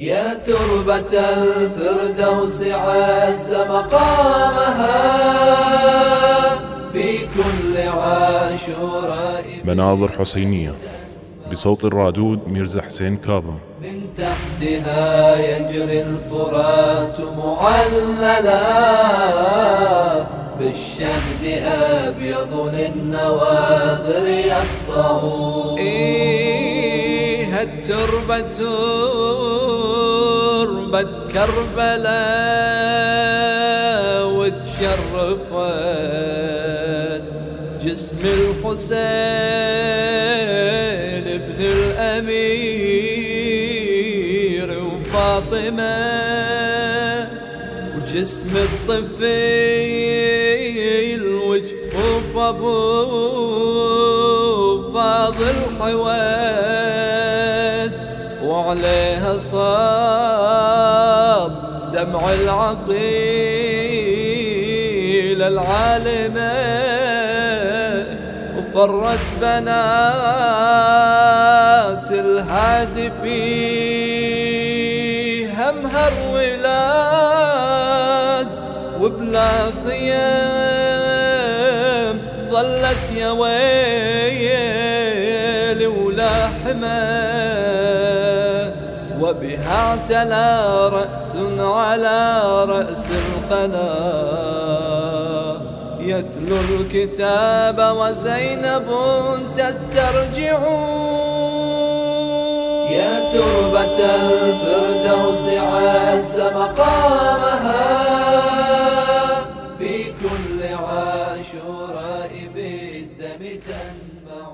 يا تربة الفردوس عز مقامها في كل عاشوراء مناظر حسينية بصوت الرادود ميرزا حسين كاظم. من تحتها يجري الفرات معللا بالشهد أبيض للنواظر يسطع إيه التربة تربة كربلاء وتشرفت. جسم الحسين ابن الأمير وفاطمة. وجسم الطفيل وجهه ابو فاضل حوات وعليها صاب دمع العقيل العالمة وفرت بنات الهادفي همها الولاد وبلا خيام ظلت يا ويلي ولا حما وبها اعتلى رأس على رأس القنا يتلو الكتاب وزينب تسترجع. يا تربة الفردوس عز مقامها. في كل عاشوراء بالدم تنبع.